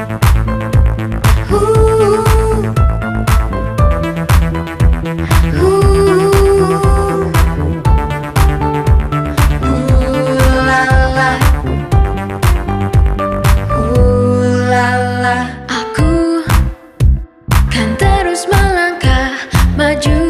Aku kan terus melangkah maju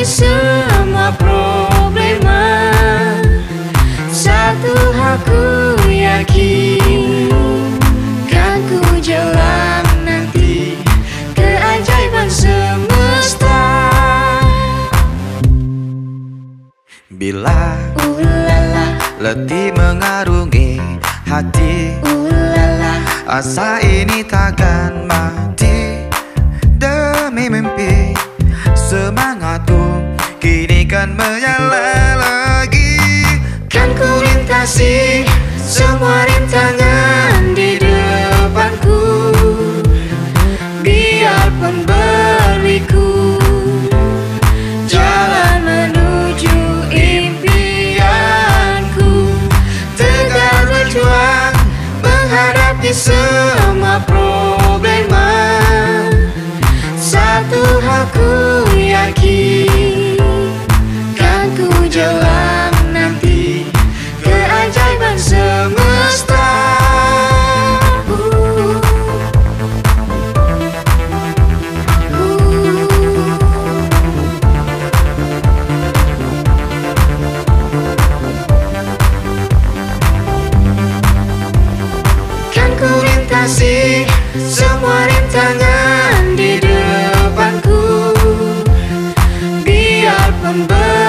Menghadapi semua problema. Satu aku yakin Kan ku jalan nanti. Keajaiban semesta. Bila Ulala, letih mengarungi hati ulala, Asa ini takkan Kan menyala lagi. Kan ku lintasi Semua rintangan di depanku. Biarpun berliku Jalan menuju impianku. Tegar berjuang Menghadapi semua problema. Satu aku yakin Biarpun